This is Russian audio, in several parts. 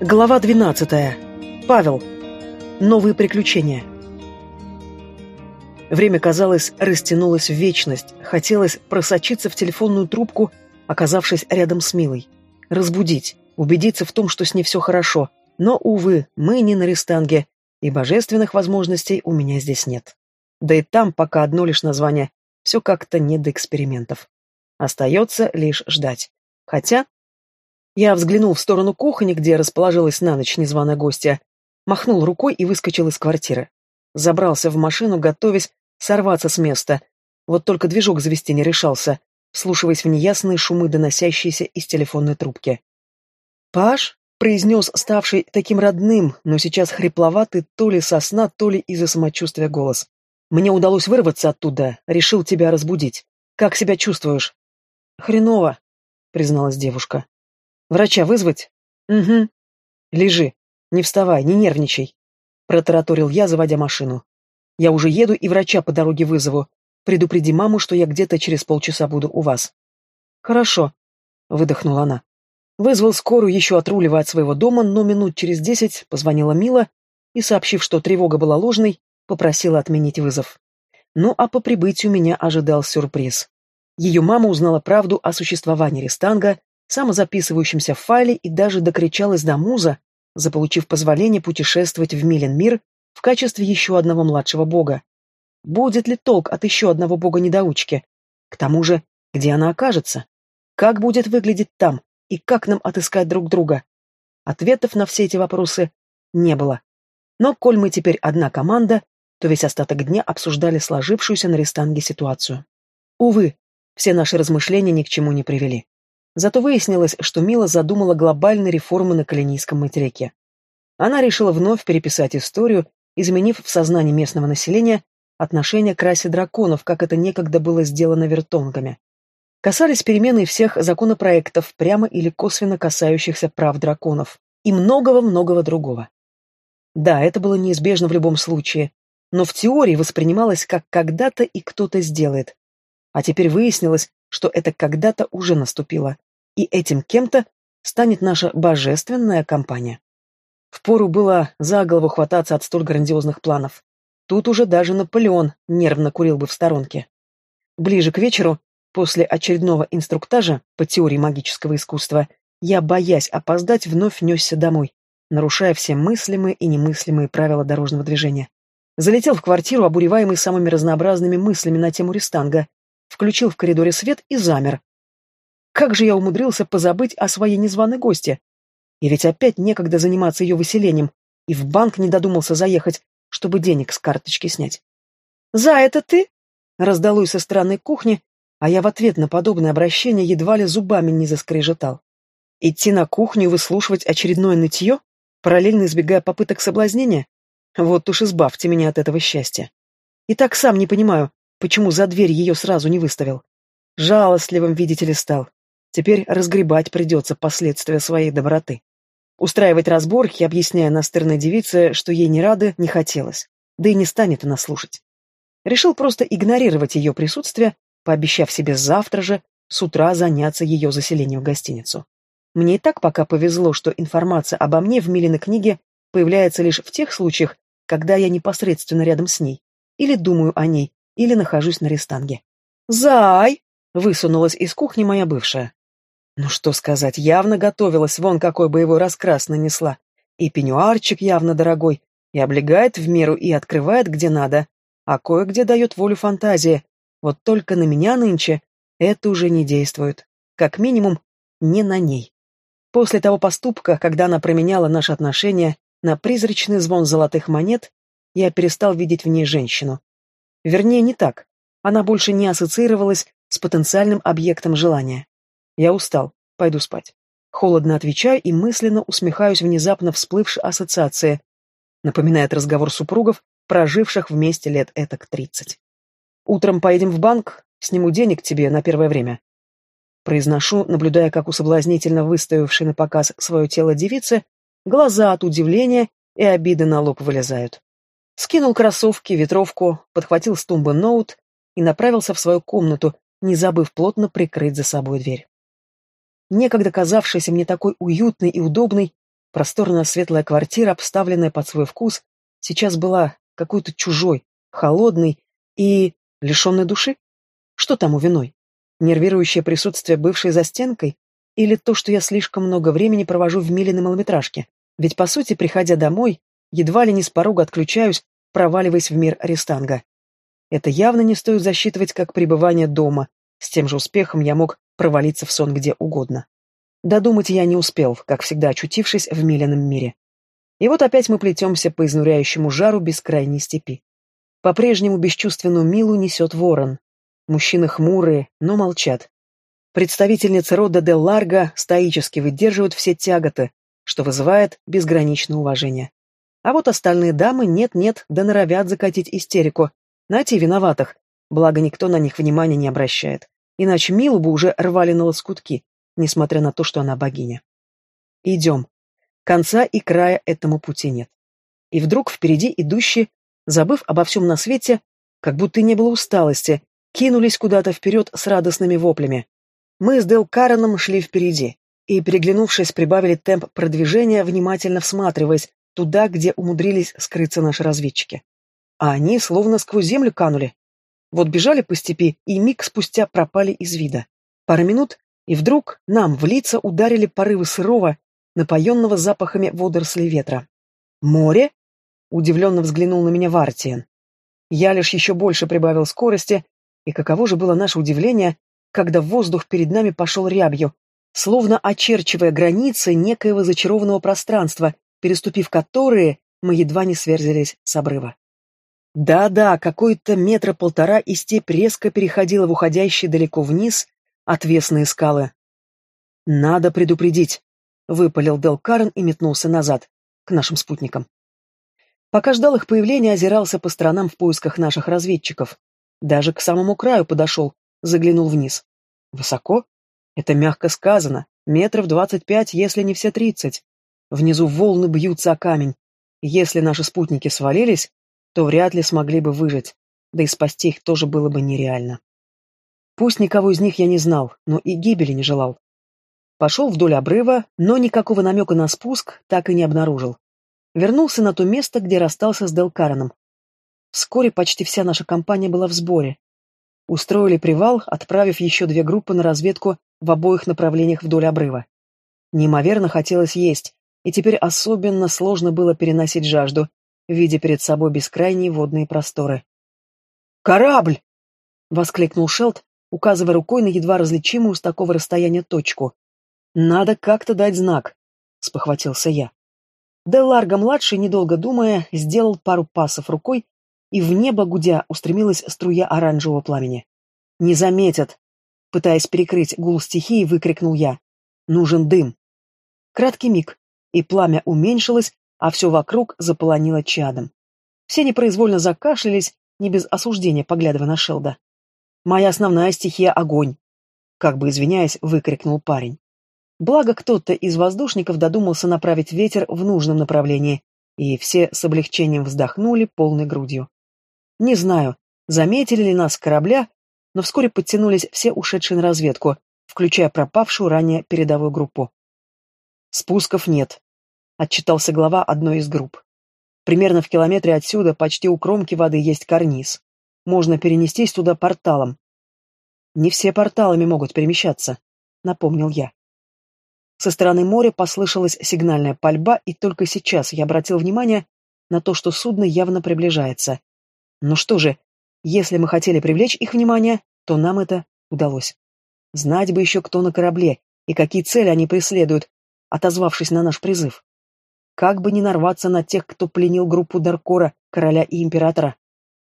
Глава 12. Павел. Новые приключения. Время, казалось, растянулось в вечность. Хотелось просочиться в телефонную трубку, оказавшись рядом с Милой. Разбудить, убедиться в том, что с ней все хорошо. Но, увы, мы не на рестанге, и божественных возможностей у меня здесь нет. Да и там пока одно лишь название. Все как-то не до экспериментов. Остается лишь ждать. Хотя я взглянул в сторону кухни, где расположилась на ночь незваная гостья, махнул рукой и выскочил из квартиры. Забрался в машину, готовясь сорваться с места. Вот только движок завести не решался, слушаясь в неясные шумы, доносящиеся из телефонной трубки. «Паш?» — произнес ставший таким родным, но сейчас хрипловатый то ли со сна, то ли из-за самочувствия голос. «Мне удалось вырваться оттуда, решил тебя разбудить. Как себя чувствуешь?» «Хреново», — призналась девушка. Врача вызвать? Угу. Лежи. Не вставай, не нервничай. Протараторил я, заводя машину. Я уже еду и врача по дороге вызову. Предупреди маму, что я где-то через полчаса буду у вас. Хорошо, выдохнула она. Вызвал скорую, еще отруливая от своего дома, но минут через десять позвонила Мила и, сообщив, что тревога была ложной, попросила отменить вызов. Ну а по прибытию меня ожидал сюрприз. Ее мама узнала правду о существовании Рестанга самозаписывающимся в файле и даже докричалась до муза, заполучив позволение путешествовать в Милен мир в качестве еще одного младшего бога. Будет ли толк от еще одного бога-недоучки? К тому же, где она окажется? Как будет выглядеть там? И как нам отыскать друг друга? Ответов на все эти вопросы не было. Но, коль мы теперь одна команда, то весь остаток дня обсуждали сложившуюся на Рестанге ситуацию. Увы, все наши размышления ни к чему не привели. Зато выяснилось, что Мила задумала глобальные реформы на Калинийском материке. Она решила вновь переписать историю, изменив в сознании местного населения отношение к расе драконов, как это некогда было сделано вертонгами. Касались перемены всех законопроектов, прямо или косвенно касающихся прав драконов, и многого-многого другого. Да, это было неизбежно в любом случае, но в теории воспринималось как когда-то и кто-то сделает. А теперь выяснилось, что это когда-то уже наступило, и этим кем-то станет наша божественная компания. Впору было за голову хвататься от столь грандиозных планов. Тут уже даже Наполеон нервно курил бы в сторонке. Ближе к вечеру, после очередного инструктажа по теории магического искусства, я, боясь опоздать, вновь несся домой, нарушая все мыслимые и немыслимые правила дорожного движения. Залетел в квартиру, обуреваемый самыми разнообразными мыслями на тему рестанга, включил в коридоре свет и замер, как же я умудрился позабыть о своей незваной гости? И ведь опять некогда заниматься ее выселением, и в банк не додумался заехать, чтобы денег с карточки снять. «За это ты?» — раздалось со стороны кухни, а я в ответ на подобное обращение едва ли зубами не заскрежетал. Идти на кухню и выслушивать очередное нытье, параллельно избегая попыток соблазнения? Вот уж избавьте меня от этого счастья. И так сам не понимаю, почему за дверь ее сразу не выставил. Жалостливым, видите ли, стал. Теперь разгребать придется последствия своей доброты. Устраивать разборки, объясняя настырной девице, что ей не рады, не хотелось. Да и не станет она слушать. Решил просто игнорировать ее присутствие, пообещав себе завтра же с утра заняться ее заселением в гостиницу. Мне и так пока повезло, что информация обо мне в Милиной книге появляется лишь в тех случаях, когда я непосредственно рядом с ней, или думаю о ней, или нахожусь на рестанге. «Зай!» — высунулась из кухни моя бывшая. Ну что сказать, явно готовилась, вон какой боевой раскрас нанесла. И пеньюарчик явно дорогой, и облегает в меру, и открывает где надо, а кое-где дает волю фантазии. Вот только на меня нынче это уже не действует. Как минимум, не на ней. После того поступка, когда она променяла наши отношения на призрачный звон золотых монет, я перестал видеть в ней женщину. Вернее, не так. Она больше не ассоциировалась с потенциальным объектом желания. Я устал, пойду спать. Холодно отвечаю и мысленно усмехаюсь внезапно всплывшей ассоциации. Напоминает разговор супругов, проживших вместе лет этак тридцать. Утром поедем в банк, сниму денег тебе на первое время. Произношу, наблюдая, как у соблазнительно выставившей на показ свое тело девицы, глаза от удивления и обиды на лоб вылезают. Скинул кроссовки, ветровку, подхватил с тумбы ноут и направился в свою комнату, не забыв плотно прикрыть за собой дверь некогда казавшаяся мне такой уютной и удобной, Просторная светлая квартира, обставленная под свой вкус, сейчас была какой-то чужой, холодной и лишенной души. Что тому виной? Нервирующее присутствие бывшей за стенкой? Или то, что я слишком много времени провожу в Милиной малометражке? Ведь, по сути, приходя домой, едва ли не с порога отключаюсь, проваливаясь в мир арестанга. Это явно не стоит засчитывать как пребывание дома. С тем же успехом я мог провалиться в сон где угодно. Додумать я не успел, как всегда очутившись в Миленном мире. И вот опять мы плетемся по изнуряющему жару бескрайней степи. По-прежнему бесчувственную Милу несет ворон. Мужчины хмурые, но молчат. Представительницы рода де Ларго стоически выдерживают все тяготы, что вызывает безграничное уважение. А вот остальные дамы нет-нет, да норовят закатить истерику. Найти виноватых, благо никто на них внимания не обращает. Иначе Милу бы уже рвали на лоскутки, несмотря на то, что она богиня. Идем. Конца и края этому пути нет. И вдруг впереди идущие, забыв обо всем на свете, как будто не было усталости, кинулись куда-то вперед с радостными воплями. Мы с Дел Кареном шли впереди и, переглянувшись, прибавили темп продвижения, внимательно всматриваясь туда, где умудрились скрыться наши разведчики. А они словно сквозь землю канули. Вот бежали по степи и миг спустя пропали из вида. Пара минут, и вдруг нам в лица ударили порывы сырого, напоенного запахами водорослей ветра. «Море?» — удивленно взглянул на меня Вартиен. Я лишь еще больше прибавил скорости, и каково же было наше удивление, когда воздух перед нами пошел рябью, словно очерчивая границы некоего зачарованного пространства, переступив которые, мы едва не сверзились с обрыва. Да-да, какой-то метра полтора и степь резко переходила в уходящие далеко вниз отвесные скалы. «Надо предупредить», — выпалил Дел Карен и метнулся назад, к нашим спутникам. Пока ждал их появления, озирался по сторонам в поисках наших разведчиков. Даже к самому краю подошел, заглянул вниз. Высоко? Это мягко сказано. Метров двадцать пять, если не все тридцать. Внизу волны бьются о камень. Если наши спутники свалились, то вряд ли смогли бы выжить, да и спасти их тоже было бы нереально. Пусть никого из них я не знал, но и гибели не желал. Пошел вдоль обрыва, но никакого намека на спуск так и не обнаружил. Вернулся на то место, где расстался с Делкараном. Вскоре почти вся наша компания была в сборе. Устроили привал, отправив еще две группы на разведку в обоих направлениях вдоль обрыва. Неимоверно хотелось есть, и теперь особенно сложно было переносить жажду, видя перед собой бескрайние водные просторы. «Корабль!» — воскликнул Шелд, указывая рукой на едва различимую с такого расстояния точку. «Надо как-то дать знак», — спохватился я. Де Ларго-младший, недолго думая, сделал пару пасов рукой, и в небо, гудя, устремилась струя оранжевого пламени. «Не заметят!» Пытаясь перекрыть гул стихии, выкрикнул я. «Нужен дым!» Краткий миг, и пламя уменьшилось, а все вокруг заполонило чадом. Все непроизвольно закашлялись, не без осуждения поглядывая на Шелда. «Моя основная стихия — огонь!» Как бы извиняясь, выкрикнул парень. Благо кто-то из воздушников додумался направить ветер в нужном направлении, и все с облегчением вздохнули полной грудью. Не знаю, заметили ли нас корабля, но вскоре подтянулись все ушедшие на разведку, включая пропавшую ранее передовую группу. «Спусков нет», — отчитался глава одной из групп. «Примерно в километре отсюда, почти у кромки воды, есть карниз. Можно перенестись туда порталом». «Не все порталами могут перемещаться», — напомнил я. Со стороны моря послышалась сигнальная пальба, и только сейчас я обратил внимание на то, что судно явно приближается. Ну что же, если мы хотели привлечь их внимание, то нам это удалось. Знать бы еще, кто на корабле и какие цели они преследуют, отозвавшись на наш призыв. Как бы не нарваться на тех, кто пленил группу Даркора, короля и императора.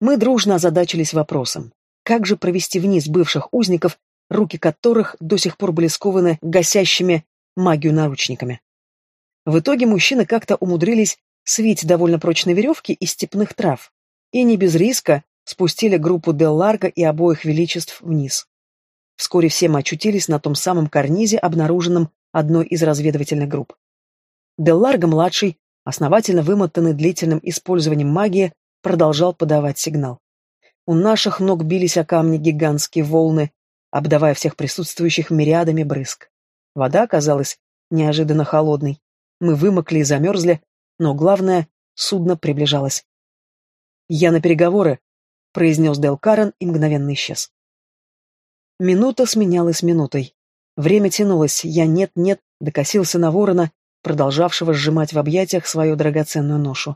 Мы дружно озадачились вопросом. Как же провести вниз бывших узников, руки которых до сих пор были скованы гасящими магию наручниками? В итоге мужчины как-то умудрились свить довольно прочные веревки из степных трав и не без риска спустили группу Дел Ларго и обоих величеств вниз. Вскоре все мы очутились на том самом карнизе, обнаруженном одной из разведывательных групп. Дел Ларго-младший, основательно вымотанный длительным использованием магии, продолжал подавать сигнал. У наших ног бились о камни гигантские волны, обдавая всех присутствующих мириадами брызг. Вода оказалась неожиданно холодной. Мы вымокли и замерзли, но главное, судно приближалось. «Я на переговоры», — произнес Дел Карен и мгновенно исчез. Минута сменялась минутой. Время тянулось, я нет-нет докосился на ворона, продолжавшего сжимать в объятиях свою драгоценную ношу.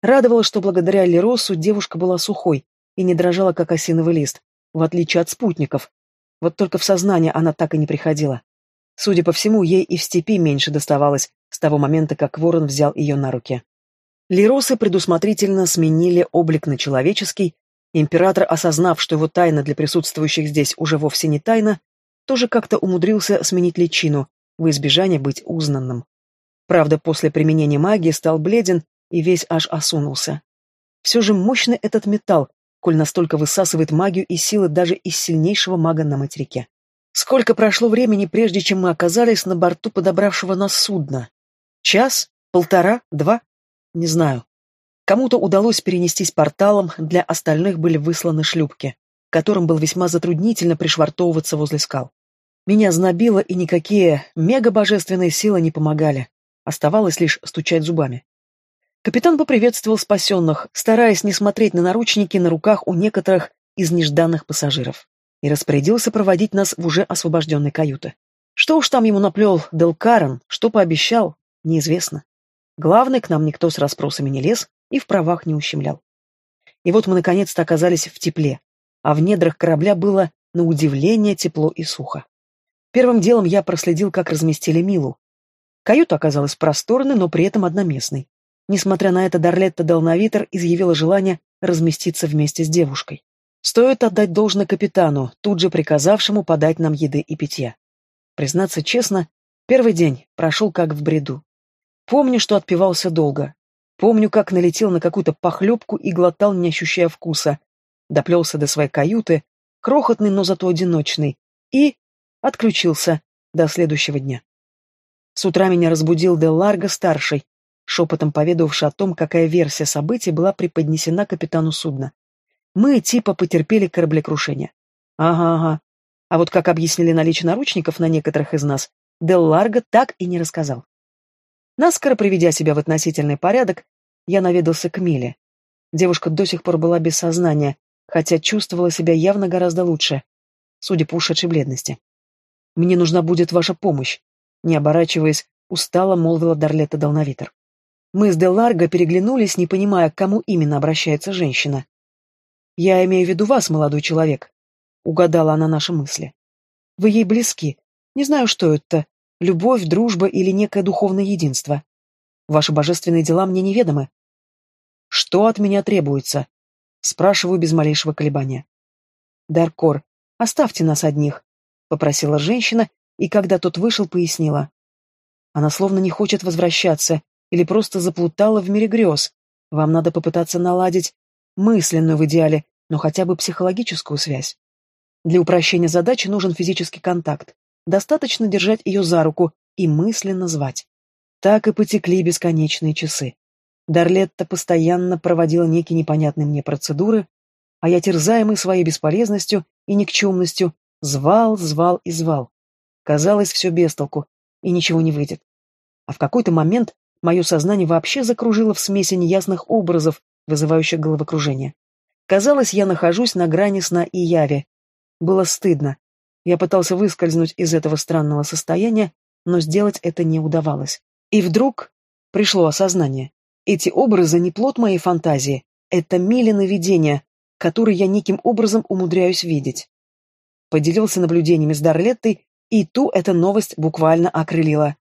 Радовало, что благодаря Леросу девушка была сухой и не дрожала, как осиновый лист, в отличие от спутников. Вот только в сознание она так и не приходила. Судя по всему, ей и в степи меньше доставалось с того момента, как ворон взял ее на руки. Леросы предусмотрительно сменили облик на человеческий, император, осознав, что его тайна для присутствующих здесь уже вовсе не тайна, тоже как-то умудрился сменить личину, в избежание быть узнанным. Правда, после применения магии стал бледен и весь аж осунулся. Все же мощный этот металл, коль настолько высасывает магию и силы даже из сильнейшего мага на материке. Сколько прошло времени, прежде чем мы оказались на борту подобравшего нас судна? Час? Полтора? Два? Не знаю. Кому-то удалось перенестись порталом, для остальных были высланы шлюпки, которым было весьма затруднительно пришвартовываться возле скал. Меня знобило, и никакие мегабожественные силы не помогали. Оставалось лишь стучать зубами. Капитан поприветствовал спасенных, стараясь не смотреть на наручники на руках у некоторых из нежданных пассажиров, и распорядился проводить нас в уже освобожденной каюты. Что уж там ему наплел Дел Карен, что пообещал, неизвестно. Главное, к нам никто с расспросами не лез и в правах не ущемлял. И вот мы наконец-то оказались в тепле, а в недрах корабля было, на удивление, тепло и сухо. Первым делом я проследил, как разместили Милу. Каюта оказалась просторной, но при этом одноместной. Несмотря на это, Дарлетта Долновитер изъявила желание разместиться вместе с девушкой. Стоит отдать должное капитану, тут же приказавшему подать нам еды и питья. Признаться честно, первый день прошел как в бреду. Помню, что отпивался долго. Помню, как налетел на какую-то похлебку и глотал, не ощущая вкуса. Доплелся до своей каюты, крохотный, но зато одиночный, и отключился до следующего дня. С утра меня разбудил Де Ларго-старший, шепотом поведавший о том, какая версия событий была преподнесена капитану судна. Мы типа потерпели кораблекрушение. Ага, ага. А вот как объяснили наличие наручников на некоторых из нас, Дел Ларго так и не рассказал. Наскоро приведя себя в относительный порядок, я наведался к Миле. Девушка до сих пор была без сознания, хотя чувствовала себя явно гораздо лучше, судя по ушедшей бледности. «Мне нужна будет ваша помощь», — не оборачиваясь, устало молвила Дарлетта Долновитер. Мы с Деларго переглянулись, не понимая, к кому именно обращается женщина. «Я имею в виду вас, молодой человек», — угадала она наши мысли. «Вы ей близки. Не знаю, что это, любовь, дружба или некое духовное единство. Ваши божественные дела мне неведомы». «Что от меня требуется?» — спрашиваю без малейшего колебания. «Даркор, оставьте нас одних», — попросила женщина, и когда тот вышел, пояснила. Она словно не хочет возвращаться, или просто заплутала в мире грез. Вам надо попытаться наладить мысленную в идеале, но хотя бы психологическую связь. Для упрощения задачи нужен физический контакт. Достаточно держать ее за руку и мысленно звать. Так и потекли бесконечные часы. Дарлетта постоянно проводила некие непонятные мне процедуры, а я, терзаемый своей бесполезностью и никчемностью, звал, звал и звал. Казалось, все без толку, и ничего не выйдет. А в какой-то момент Мое сознание вообще закружило в смеси неясных образов, вызывающих головокружение. Казалось, я нахожусь на грани сна и яви. Было стыдно. Я пытался выскользнуть из этого странного состояния, но сделать это не удавалось. И вдруг пришло осознание. Эти образы не плод моей фантазии, это милины видения, которые я неким образом умудряюсь видеть. Поделился наблюдениями с Дарлеттой, и ту эта новость буквально окрылила.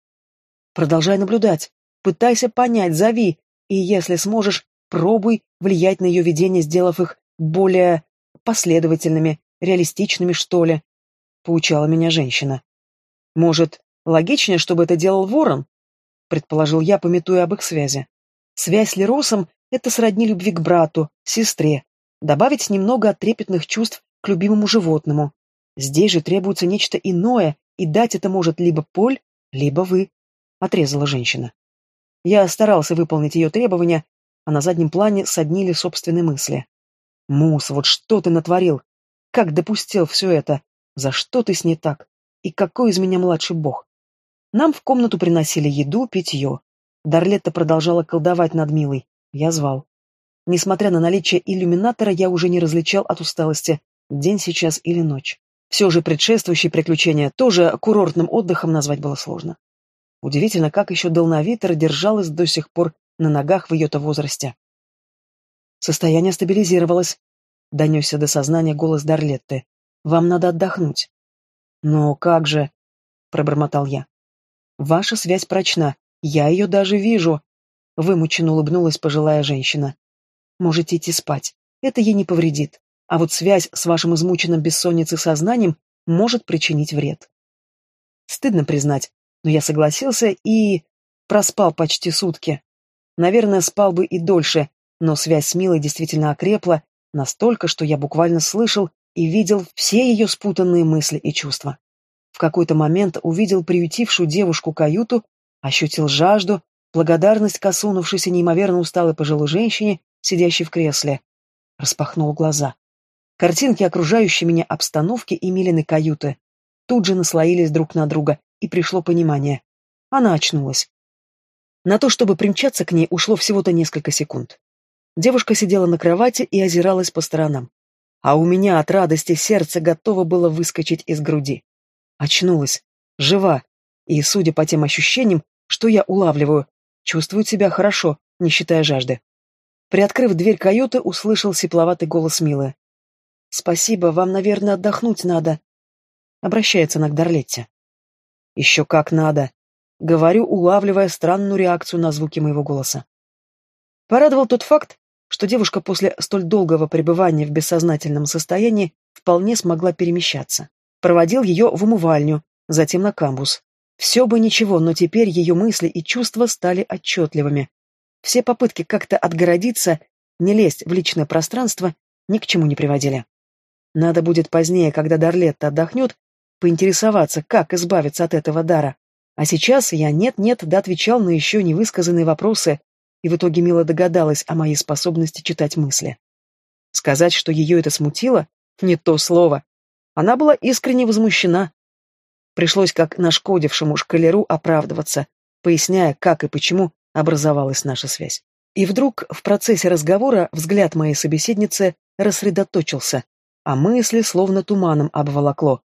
Продолжай наблюдать. Пытайся понять, зови, и если сможешь, пробуй влиять на ее видение, сделав их более последовательными, реалистичными, что ли, — поучала меня женщина. Может, логичнее, чтобы это делал ворон? — предположил я, пометуя об их связи. Связь с Леросом — это сродни любви к брату, сестре. Добавить немного от трепетных чувств к любимому животному. Здесь же требуется нечто иное, и дать это может либо Поль, либо вы, — отрезала женщина. Я старался выполнить ее требования, а на заднем плане соднили собственные мысли. «Мус, вот что ты натворил? Как допустил все это? За что ты с ней так? И какой из меня младший бог?» Нам в комнату приносили еду, питье. Дарлетта продолжала колдовать над Милой. Я звал. Несмотря на наличие иллюминатора, я уже не различал от усталости, день сейчас или ночь. Все же предшествующие приключения тоже курортным отдыхом назвать было сложно. Удивительно, как еще Долновитер держалась до сих пор на ногах в ее-то возрасте. Состояние стабилизировалось. Донесся до сознания голос Дарлетты. «Вам надо отдохнуть». «Но как же?» — пробормотал я. «Ваша связь прочна. Я ее даже вижу», — вымученно улыбнулась пожилая женщина. «Можете идти спать. Это ей не повредит а вот связь с вашим измученным бессонницей сознанием может причинить вред. Стыдно признать, но я согласился и... проспал почти сутки. Наверное, спал бы и дольше, но связь с Милой действительно окрепла, настолько, что я буквально слышал и видел все ее спутанные мысли и чувства. В какой-то момент увидел приютившую девушку каюту, ощутил жажду, благодарность к осунувшейся неимоверно усталой пожилой женщине, сидящей в кресле. Распахнул глаза. Картинки окружающей меня обстановки и Милины каюты тут же наслоились друг на друга, и пришло понимание. Она очнулась. На то, чтобы примчаться к ней, ушло всего-то несколько секунд. Девушка сидела на кровати и озиралась по сторонам. А у меня от радости сердце готово было выскочить из груди. Очнулась, жива, и, судя по тем ощущениям, что я улавливаю, чувствует себя хорошо, не считая жажды. Приоткрыв дверь каюты, услышал сепловатый голос Милы. «Спасибо, вам, наверное, отдохнуть надо». Обращается она к Дарлетте. «Еще как надо», — говорю, улавливая странную реакцию на звуки моего голоса. Порадовал тот факт, что девушка после столь долгого пребывания в бессознательном состоянии вполне смогла перемещаться. Проводил ее в умывальню, затем на камбус. Все бы ничего, но теперь ее мысли и чувства стали отчетливыми. Все попытки как-то отгородиться, не лезть в личное пространство, ни к чему не приводили. Надо будет позднее, когда Дарлетта отдохнет, поинтересоваться, как избавиться от этого дара. А сейчас я нет-нет да отвечал на еще невысказанные вопросы, и в итоге Мила догадалась о моей способности читать мысли. Сказать, что ее это смутило, не то слово. Она была искренне возмущена. Пришлось как нашкодившему шкалеру оправдываться, поясняя, как и почему образовалась наша связь. И вдруг в процессе разговора взгляд моей собеседницы рассредоточился, а мысли словно туманом обволокло.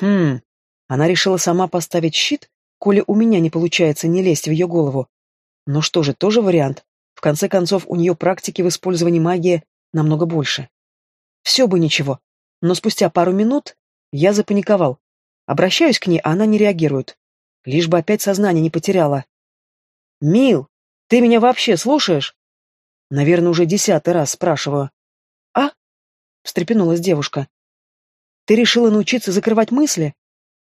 Хм, она решила сама поставить щит, коли у меня не получается не лезть в ее голову. Ну что же, тоже вариант. В конце концов, у нее практики в использовании магии намного больше. Все бы ничего, но спустя пару минут я запаниковал. Обращаюсь к ней, а она не реагирует. Лишь бы опять сознание не потеряла. «Мил, ты меня вообще слушаешь?» Наверное, уже десятый раз спрашиваю встрепенулась девушка. Ты решила научиться закрывать мысли?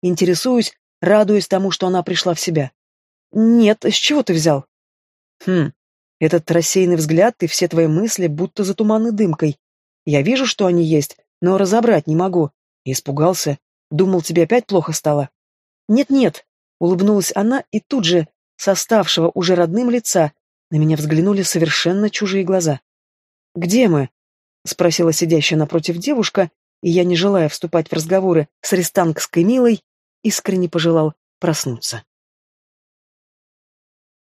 Интересуюсь, радуясь тому, что она пришла в себя. Нет, с чего ты взял? Хм, этот рассеянный взгляд и все твои мысли будто за туманной дымкой. Я вижу, что они есть, но разобрать не могу. Испугался. Думал, тебе опять плохо стало. Нет-нет, улыбнулась она, и тут же, со ставшего уже родным лица, на меня взглянули совершенно чужие глаза. «Где мы?» — спросила сидящая напротив девушка, и я, не желая вступать в разговоры с рестангской милой, искренне пожелал проснуться.